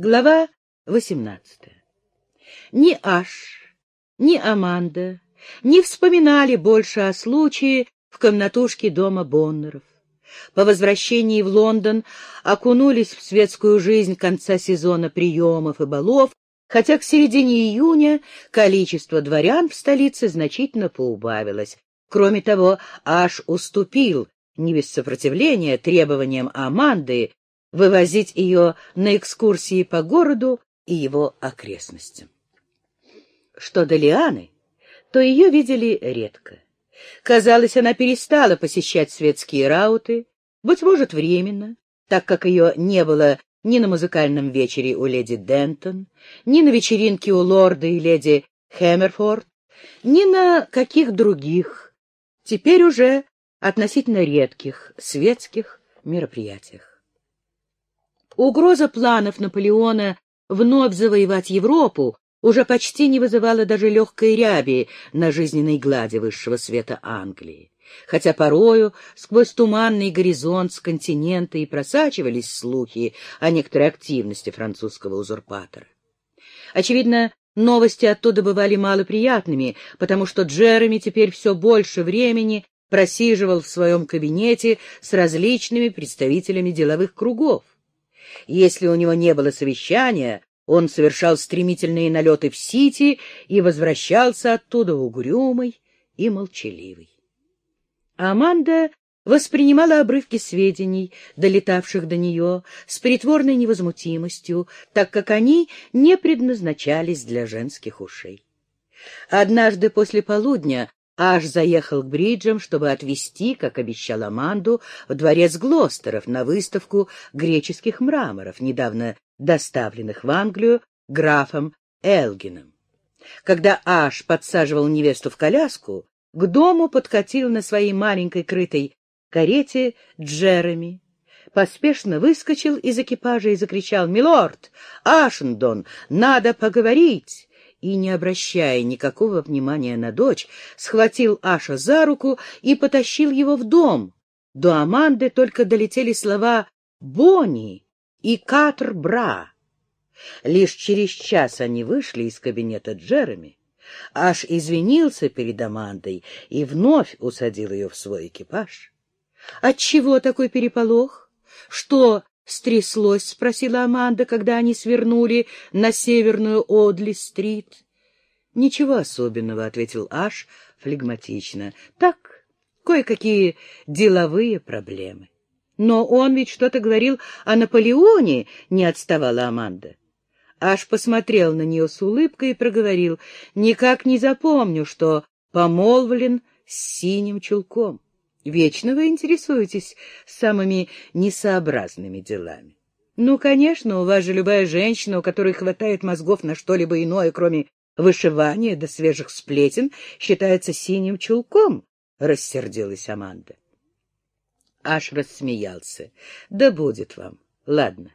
Глава 18. Ни Аш, ни Аманда не вспоминали больше о случае в комнатушке дома Боннеров. По возвращении в Лондон окунулись в светскую жизнь конца сезона приемов и балов, хотя к середине июня количество дворян в столице значительно поубавилось. Кроме того, Аш уступил, не без сопротивления, требованиям Аманды вывозить ее на экскурсии по городу и его окрестностям. Что до Лианы, то ее видели редко. Казалось, она перестала посещать светские рауты, быть может, временно, так как ее не было ни на музыкальном вечере у леди Дентон, ни на вечеринке у лорда и леди Хэмерфорд, ни на каких других, теперь уже относительно редких светских мероприятиях. Угроза планов Наполеона вновь завоевать Европу уже почти не вызывала даже легкой ряби на жизненной глади высшего света Англии. Хотя порою сквозь туманный горизонт с континента и просачивались слухи о некоторой активности французского узурпатора. Очевидно, новости оттуда бывали малоприятными, потому что Джереми теперь все больше времени просиживал в своем кабинете с различными представителями деловых кругов. Если у него не было совещания, он совершал стремительные налеты в Сити и возвращался оттуда угрюмый и молчаливый. Аманда воспринимала обрывки сведений, долетавших до нее, с притворной невозмутимостью, так как они не предназначались для женских ушей. Однажды после полудня Аж заехал к Бриджам, чтобы отвезти, как обещал Аманду, в дворец Глостеров на выставку греческих мраморов, недавно доставленных в Англию графом Элгином. Когда Аш подсаживал невесту в коляску, к дому подкатил на своей маленькой крытой карете Джереми. Поспешно выскочил из экипажа и закричал «Милорд! Ашендон! Надо поговорить!» И, не обращая никакого внимания на дочь, схватил Аша за руку и потащил его в дом. До Аманды только долетели слова «Бонни!» и Катр-Бра. Лишь через час они вышли из кабинета Джереми. Аж извинился перед Амандой и вновь усадил ее в свой экипаж. — Отчего такой переполох? Что стряслось? — спросила Аманда, когда они свернули на северную Одли-стрит. — Ничего особенного, — ответил Аш флегматично. — Так, кое-какие деловые проблемы. Но он ведь что-то говорил о Наполеоне, не отставала Аманда. Аж посмотрел на нее с улыбкой и проговорил, никак не запомню, что помолвлен с синим чулком. Вечно вы интересуетесь самыми несообразными делами. Ну, конечно, у вас же любая женщина, у которой хватает мозгов на что-либо иное, кроме вышивания до свежих сплетен, считается синим чулком, — рассердилась Аманда. Аж рассмеялся. Да будет вам. Ладно.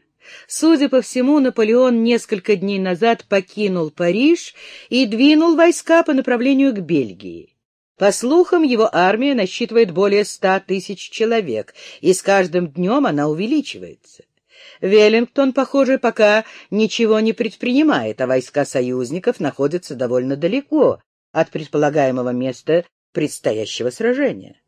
Судя по всему, Наполеон несколько дней назад покинул Париж и двинул войска по направлению к Бельгии. По слухам, его армия насчитывает более ста тысяч человек, и с каждым днем она увеличивается. Веллингтон, похоже, пока ничего не предпринимает, а войска союзников находятся довольно далеко от предполагаемого места предстоящего сражения.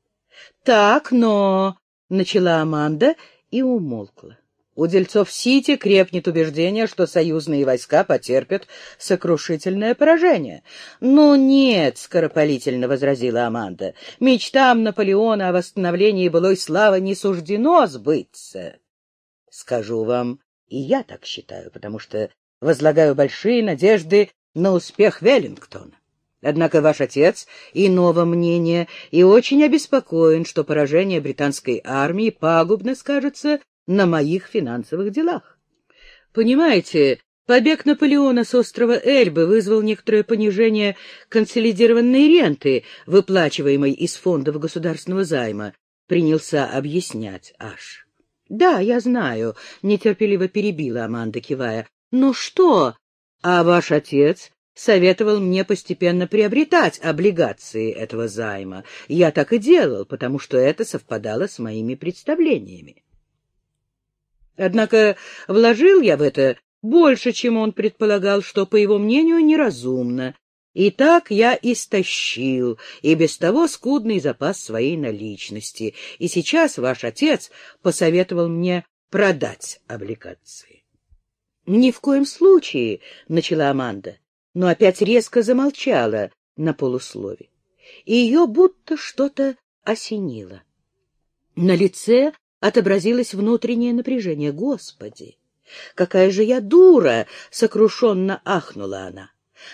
Так, но — начала Аманда и умолкла. У дельцов Сити крепнет убеждение, что союзные войска потерпят сокрушительное поражение. — Ну нет, — скоропалительно возразила Аманда, — мечтам Наполеона о восстановлении былой славы не суждено сбыться. — Скажу вам, и я так считаю, потому что возлагаю большие надежды на успех Веллингтона. Однако ваш отец иного мнения и очень обеспокоен, что поражение британской армии пагубно скажется на моих финансовых делах. Понимаете, побег Наполеона с острова Эльбы вызвал некоторое понижение консолидированной ренты, выплачиваемой из фондов государственного займа, принялся объяснять Аш. — Да, я знаю, — нетерпеливо перебила Аманда, кивая. — Но что? А ваш отец советовал мне постепенно приобретать облигации этого займа. Я так и делал, потому что это совпадало с моими представлениями. Однако вложил я в это больше, чем он предполагал, что, по его мнению, неразумно. И так я истощил и без того скудный запас своей наличности, и сейчас ваш отец посоветовал мне продать облигации. — Ни в коем случае, — начала Аманда, но опять резко замолчала на полуслове, ее будто что-то осенило. На лице отобразилось внутреннее напряжение. Господи! «Какая же я дура!» — сокрушенно ахнула она.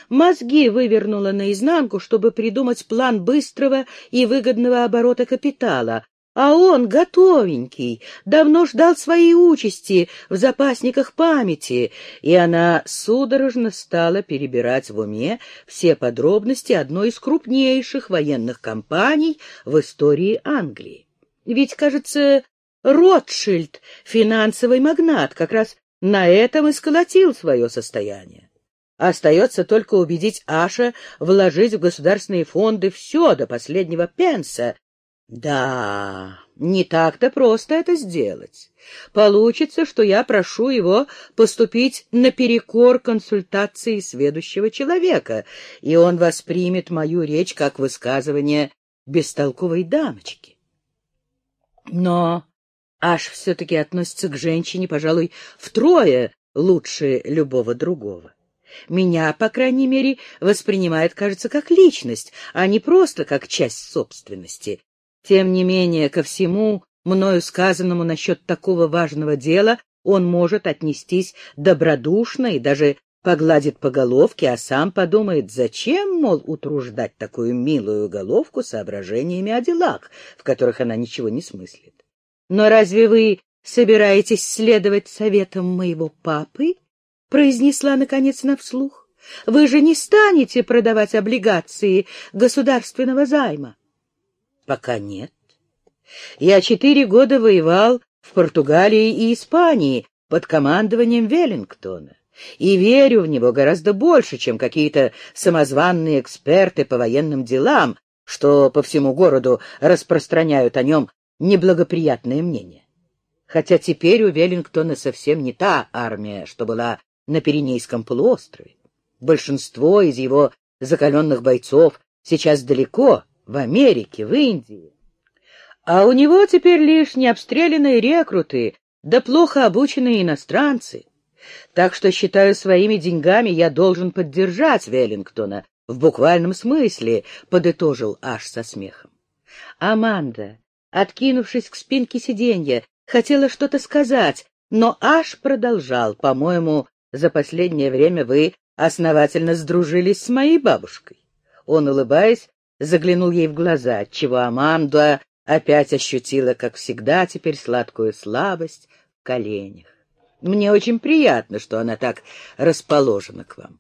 Мозги вывернула наизнанку, чтобы придумать план быстрого и выгодного оборота капитала, а он, готовенький, давно ждал своей участи в запасниках памяти, и она судорожно стала перебирать в уме все подробности одной из крупнейших военных кампаний в истории Англии. Ведь, кажется, Ротшильд, финансовый магнат, как раз на этом и сколотил свое состояние. Остается только убедить Аша вложить в государственные фонды все до последнего пенса. Да, не так-то просто это сделать. Получится, что я прошу его поступить наперекор консультации сведущего человека, и он воспримет мою речь как высказывание бестолковой дамочки. Но Аж все-таки относится к женщине, пожалуй, втрое лучше любого другого. Меня, по крайней мере, воспринимает, кажется, как личность, а не просто как часть собственности. Тем не менее, ко всему мною сказанному насчет такого важного дела он может отнестись добродушно и даже погладит по головке, а сам подумает, зачем, мол, утруждать такую милую головку соображениями о делах, в которых она ничего не смыслит. Но разве вы собираетесь следовать советам моего папы? произнесла наконец на вслух. Вы же не станете продавать облигации государственного займа? Пока нет. Я четыре года воевал в Португалии и Испании под командованием Веллингтона и верю в него гораздо больше, чем какие-то самозванные эксперты по военным делам, что по всему городу распространяют о нем неблагоприятное мнение. Хотя теперь у Веллингтона совсем не та армия, что была на Пиренейском полуострове. Большинство из его закаленных бойцов сейчас далеко, в Америке, в Индии. А у него теперь лишь необстрелянные рекруты, да плохо обученные иностранцы. Так что, считаю, своими деньгами я должен поддержать Веллингтона, в буквальном смысле, — подытожил аж со смехом. Аманда, откинувшись к спинке сиденья, хотела что-то сказать, но аж продолжал. По-моему, за последнее время вы основательно сдружились с моей бабушкой. Он, улыбаясь, заглянул ей в глаза, отчего Аманда опять ощутила, как всегда, теперь сладкую слабость в коленях. Мне очень приятно, что она так расположена к вам.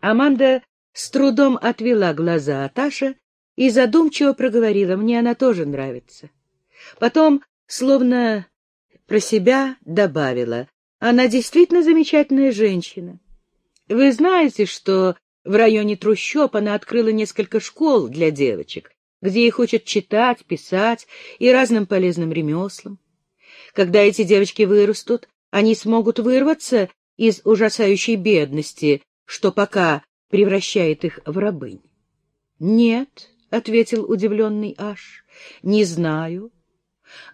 Аманда с трудом отвела глаза от Аша и задумчиво проговорила, мне она тоже нравится. Потом, словно про себя, добавила, она действительно замечательная женщина. Вы знаете, что в районе трущоб она открыла несколько школ для девочек, где их учат читать, писать и разным полезным ремеслам. Когда эти девочки вырастут, они смогут вырваться из ужасающей бедности, что пока превращает их в рабынь. — Нет, — ответил удивленный Аш, — не знаю.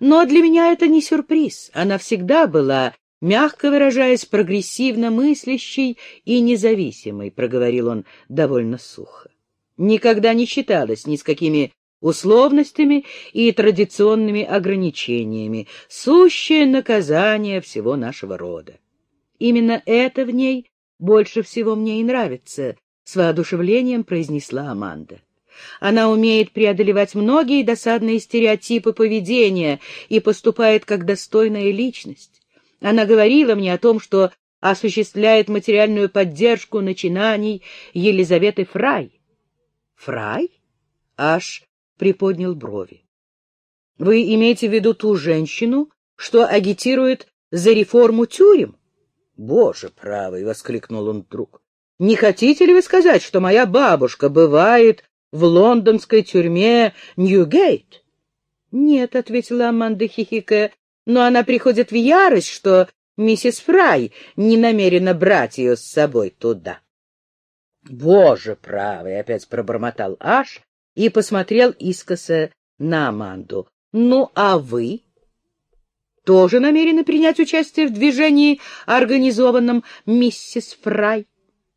Но для меня это не сюрприз. Она всегда была, мягко выражаясь, прогрессивно мыслящей и независимой, — проговорил он довольно сухо. Никогда не считалась ни с какими условностями и традиционными ограничениями, сущее наказание всего нашего рода. Именно это в ней больше всего мне и нравится, — с воодушевлением произнесла Аманда. Она умеет преодолевать многие досадные стереотипы поведения и поступает как достойная личность. Она говорила мне о том, что осуществляет материальную поддержку начинаний Елизаветы Фрай. Фрай? Аж приподнял брови. Вы имеете в виду ту женщину, что агитирует за реформу тюрем? Боже правый, воскликнул он вдруг. Не хотите ли вы сказать, что моя бабушка бывает в лондонской тюрьме Ньюгейт? — Нет, — ответила Аманда хихикая, — но она приходит в ярость, что миссис Фрай не намерена брать ее с собой туда. — Боже правый! — опять пробормотал Аш и посмотрел искоса на Аманду. — Ну, а вы? Тоже намерены принять участие в движении, организованном миссис Фрай?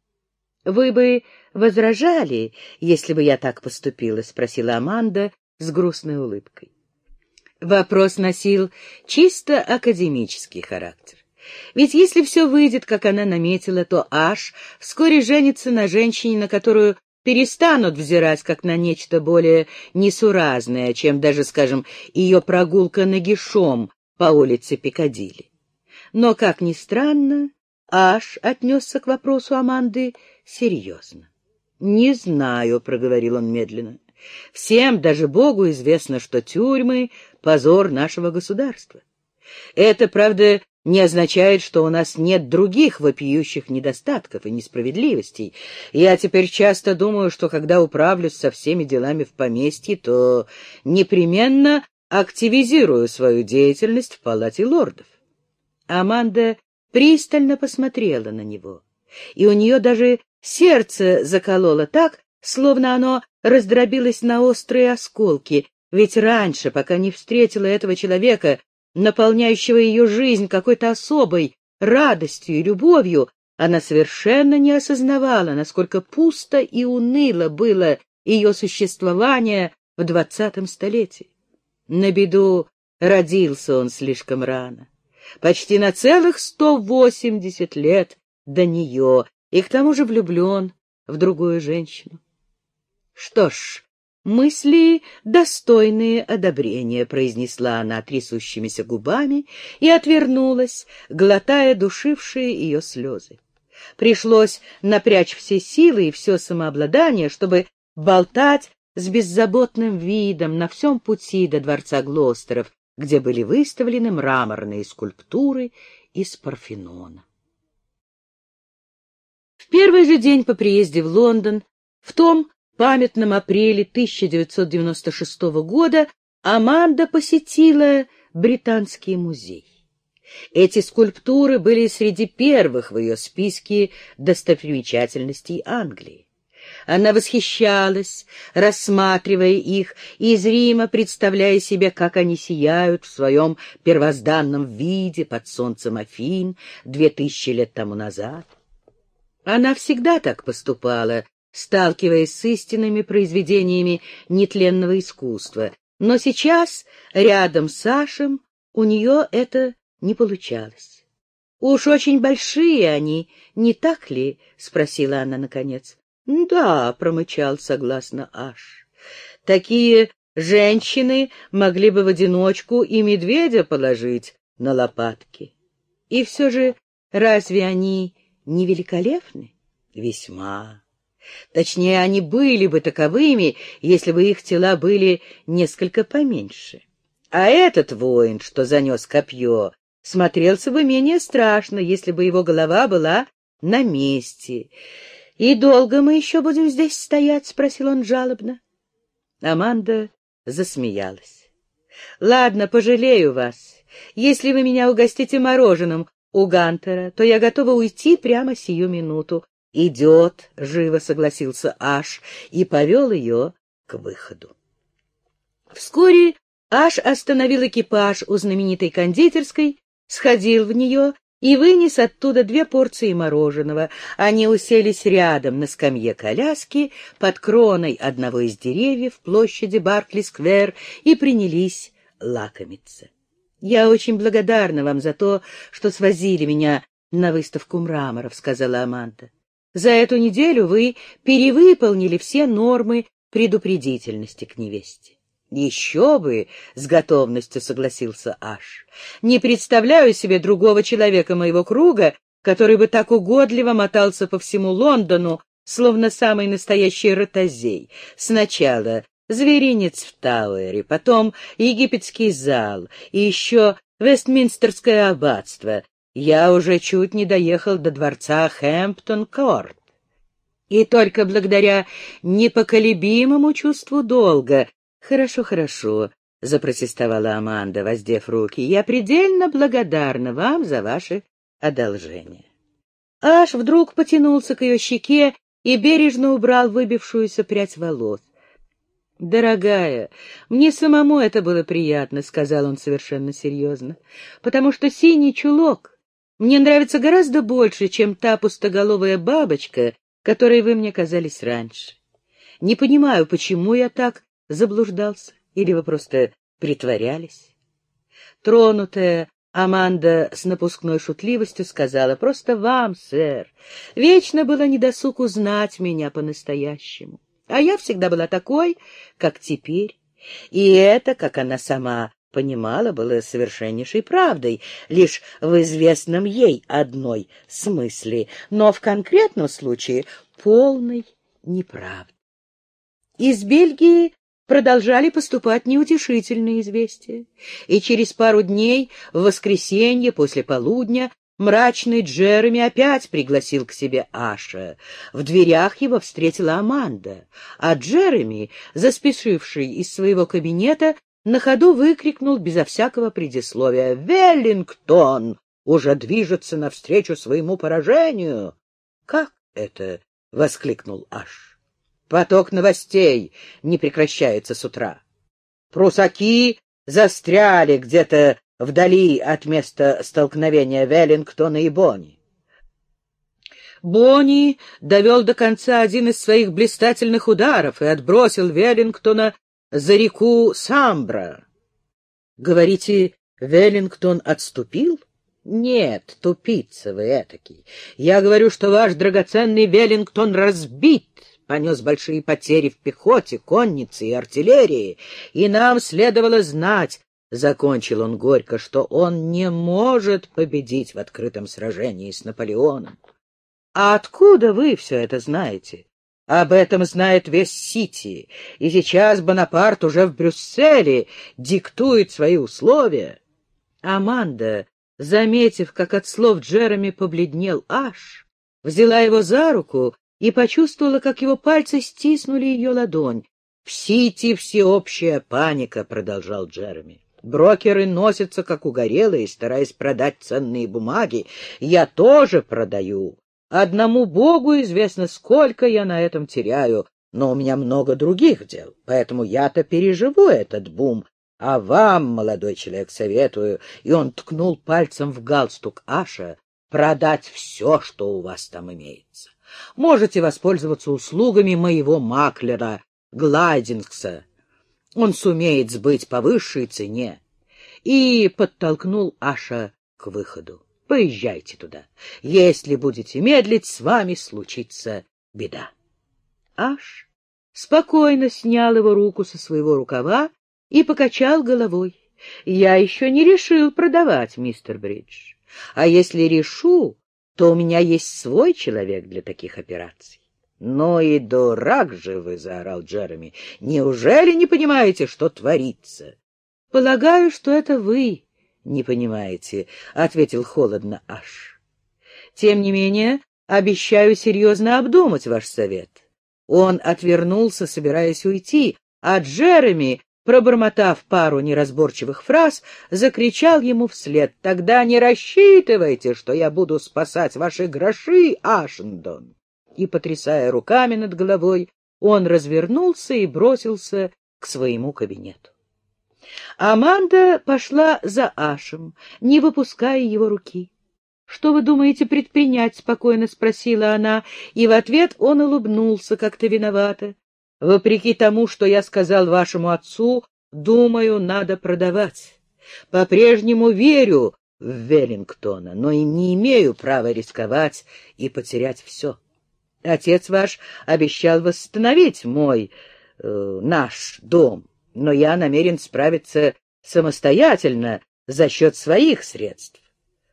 — Вы бы возражали, если бы я так поступила? — спросила Аманда с грустной улыбкой. Вопрос носил чисто академический характер. Ведь если все выйдет, как она наметила, то Аш вскоре женится на женщине, на которую перестанут взирать как на нечто более несуразное, чем даже, скажем, ее прогулка нагишом по улице Пикадилли. Но, как ни странно, Аш отнесся к вопросу Аманды серьезно. «Не знаю», — проговорил он медленно. «Всем, даже Богу, известно, что тюрьмы — позор нашего государства. Это, правда, не означает, что у нас нет других вопиющих недостатков и несправедливостей. Я теперь часто думаю, что когда управлюсь со всеми делами в поместье, то непременно активизирую свою деятельность в палате лордов. Аманда пристально посмотрела на него, и у нее даже сердце закололо так, словно оно раздробилось на острые осколки, ведь раньше, пока не встретила этого человека, наполняющего ее жизнь какой-то особой радостью и любовью, она совершенно не осознавала, насколько пусто и уныло было ее существование в двадцатом столетии. На беду родился он слишком рано, почти на целых сто восемьдесят лет до нее, и к тому же влюблен в другую женщину. Что ж, «Мысли, достойные одобрения», — произнесла она трясущимися губами и отвернулась, глотая душившие ее слезы. Пришлось напрячь все силы и все самообладание, чтобы болтать с беззаботным видом на всем пути до дворца Глостеров, где были выставлены мраморные скульптуры из Парфенона. Первый же день по приезде в Лондон, в том памятном апреле 1996 года Аманда посетила Британский музей. Эти скульптуры были среди первых в ее списке достопримечательностей Англии. Она восхищалась, рассматривая их и зримо представляя себе, как они сияют в своем первозданном виде под солнцем Афин две тысячи лет тому назад. Она всегда так поступала, сталкиваясь с истинными произведениями нетленного искусства. Но сейчас, рядом с Сашем, у нее это не получалось. «Уж очень большие они, не так ли?» — спросила она наконец. «Да», — промычал согласно Аш. «Такие женщины могли бы в одиночку и медведя положить на лопатки. И все же разве они не великолепны? Весьма. Точнее, они были бы таковыми, если бы их тела были несколько поменьше. А этот воин, что занес копье, смотрелся бы менее страшно, если бы его голова была на месте. — И долго мы еще будем здесь стоять? — спросил он жалобно. Аманда засмеялась. — Ладно, пожалею вас. Если вы меня угостите мороженым у Гантера, то я готова уйти прямо сию минуту. «Идет», — живо согласился Аш и повел ее к выходу. Вскоре Аш остановил экипаж у знаменитой кондитерской, сходил в нее и вынес оттуда две порции мороженого. Они уселись рядом на скамье коляски под кроной одного из деревьев площади Баркли-сквер и принялись лакомиться. «Я очень благодарна вам за то, что свозили меня на выставку мраморов», — сказала Аманта. За эту неделю вы перевыполнили все нормы предупредительности к невесте. Еще бы, — с готовностью согласился Аш. Не представляю себе другого человека моего круга, который бы так угодливо мотался по всему Лондону, словно самый настоящий ротозей. Сначала зверинец в Тауэре, потом египетский зал и еще Вестминстерское аббатство, я уже чуть не доехал до дворца Хэмптон-Корт. И только благодаря непоколебимому чувству долга... Хорошо, хорошо, — запротестовала Аманда, воздев руки. Я предельно благодарна вам за ваше одолжение. Аш вдруг потянулся к ее щеке и бережно убрал выбившуюся прядь волос. — Дорогая, мне самому это было приятно, — сказал он совершенно серьезно, — потому что синий чулок мне нравится гораздо больше, чем та пустоголовая бабочка, которой вы мне казались раньше. Не понимаю, почему я так заблуждался, или вы просто притворялись. Тронутая Аманда с напускной шутливостью сказала, «Просто вам, сэр, вечно было недосуг узнать меня по-настоящему. А я всегда была такой, как теперь. И это, как она сама понимала, было совершеннейшей правдой, лишь в известном ей одной смысле, но в конкретном случае полной неправдой. Из Бельгии продолжали поступать неутешительные известия, и через пару дней, в воскресенье после полудня, мрачный Джереми опять пригласил к себе Аша. В дверях его встретила Аманда, а Джереми, заспешивший из своего кабинета, на ходу выкрикнул безо всякого предисловия «Веллингтон уже движется навстречу своему поражению!» «Как это?» — воскликнул Аш. Поток новостей не прекращается с утра. Прусаки застряли где-то вдали от места столкновения Веллингтона и Бонни. Бонни довел до конца один из своих блистательных ударов и отбросил Веллингтона за реку Самбра. Говорите, Веллингтон отступил? Нет, тупица вы этакий. Я говорю, что ваш драгоценный Веллингтон разбит понес большие потери в пехоте, коннице и артиллерии, и нам следовало знать, — закончил он горько, — что он не может победить в открытом сражении с Наполеоном. А откуда вы все это знаете? Об этом знает весь Сити, и сейчас Бонапарт уже в Брюсселе диктует свои условия. Аманда, заметив, как от слов Джереми побледнел Аш, взяла его за руку и почувствовала, как его пальцы стиснули ее ладонь. — В Сити всеобщая паника, — продолжал Джереми. Брокеры носятся, как угорелые, стараясь продать ценные бумаги. Я тоже продаю. Одному Богу известно, сколько я на этом теряю, но у меня много других дел, поэтому я-то переживу этот бум. А вам, молодой человек, советую, и он ткнул пальцем в галстук Аша, продать все, что у вас там имеется можете воспользоваться услугами моего маклера Гладингса. Он сумеет сбыть по высшей цене. И подтолкнул Аша к выходу. Поезжайте туда. Если будете медлить, с вами случится беда. Аш спокойно снял его руку со своего рукава и покачал головой. Я еще не решил продавать, мистер Бридж. А если решу, то у меня есть свой человек для таких операций. — Ну и дурак же вы, — заорал Джереми. — Неужели не понимаете, что творится? — Полагаю, что это вы не понимаете, — ответил холодно Аш. — Тем не менее, обещаю серьезно обдумать ваш совет. Он отвернулся, собираясь уйти, а Джереми пробормотав пару неразборчивых фраз, закричал ему вслед. «Тогда не рассчитывайте, что я буду спасать ваши гроши, Ашендон!» И, потрясая руками над головой, он развернулся и бросился к своему кабинету. Аманда пошла за Ашем, не выпуская его руки. «Что вы думаете предпринять?» — спокойно спросила она, и в ответ он улыбнулся как-то виновато. Вопреки тому, что я сказал вашему отцу, думаю, надо продавать. По-прежнему верю в Веллингтона, но и не имею права рисковать и потерять все. Отец ваш обещал восстановить мой, э, наш дом, но я намерен справиться самостоятельно за счет своих средств.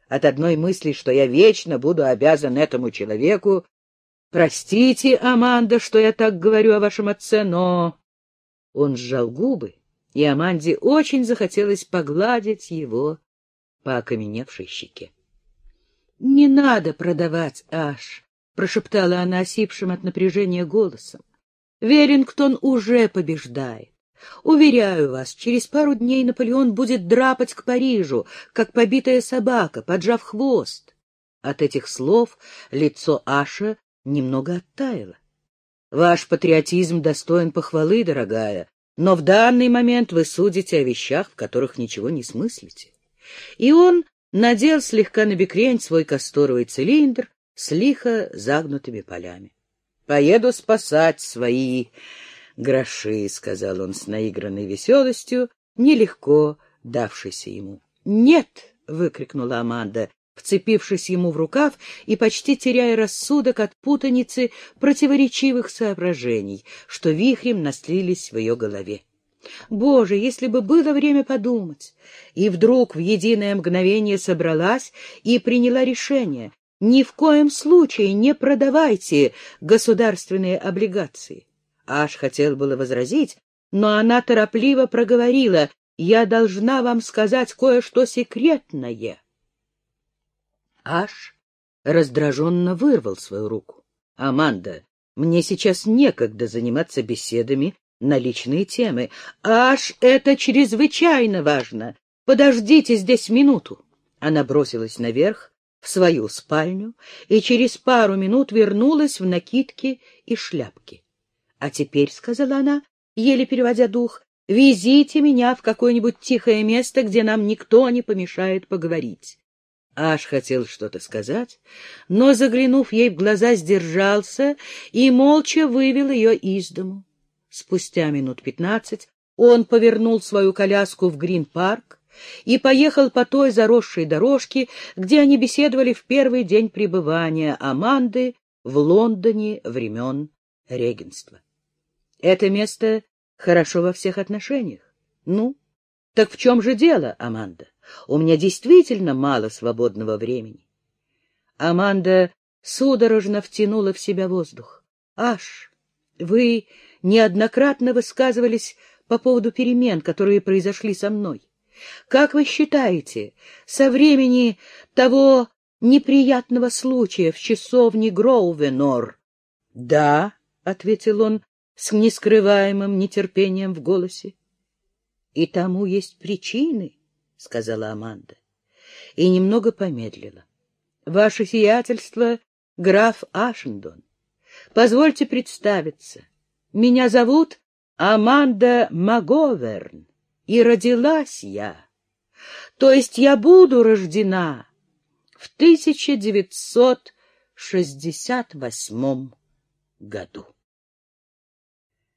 От одной мысли, что я вечно буду обязан этому человеку, Простите, Аманда, что я так говорю о вашем отце, но... Он сжал губы, и Аманде очень захотелось погладить его по окаменевшей щеке. — Не надо продавать, Аш, — прошептала она осипшим от напряжения голосом. — Веллингтон уже побеждает. Уверяю вас, через пару дней Наполеон будет драпать к Парижу, как побитая собака, поджав хвост. От этих слов лицо Аша немного оттаяло. Ваш патриотизм достоин похвалы, дорогая, но в данный момент вы судите о вещах, в которых ничего не смыслите. И он надел слегка на бекрень свой касторовый цилиндр с лихо загнутыми полями. — Поеду спасать свои гроши, — сказал он с наигранной веселостью, нелегко давшейся ему. — Нет! — выкрикнула Аманда, вцепившись ему в рукав и почти теряя рассудок от путаницы противоречивых соображений, что вихрем наслились в ее голове. Боже, если бы было время подумать! И вдруг в единое мгновение собралась и приняла решение. Ни в коем случае не продавайте государственные облигации. Аж хотел было возразить, но она торопливо проговорила, «Я должна вам сказать кое-что секретное». Аш раздраженно вырвал свою руку. — Аманда, мне сейчас некогда заниматься беседами на личные темы. Аш, это чрезвычайно важно. Подождите здесь минуту. Она бросилась наверх, в свою спальню, и через пару минут вернулась в накидке и шляпке. — А теперь, — сказала она, еле переводя дух, — везите меня в какое-нибудь тихое место, где нам никто не помешает поговорить. Аш хотел что-то сказать, но, заглянув ей в глаза, сдержался и молча вывел ее из дому. Спустя минут пятнадцать он повернул свою коляску в Грин-парк и поехал по той заросшей дорожке, где они беседовали в первый день пребывания Аманды в Лондоне времен регенства. Это место хорошо во всех отношениях. Ну, так в чем же дело, Аманда? У меня действительно мало свободного времени. Аманда судорожно втянула в себя воздух. Аш, вы неоднократно высказывались по поводу перемен, которые произошли со мной. Как вы считаете, со времени того неприятного случая в часовне Гроувенор? — Да, — ответил он с нескрываемым нетерпением в голосе. — И тому есть причины, — сказала Аманда. И немного помедлила. — Ваше сиятельство, граф Ашендон, позвольте представиться. Меня зовут Аманда Маговерн, и родилась я. То есть я буду рождена в 1968 году.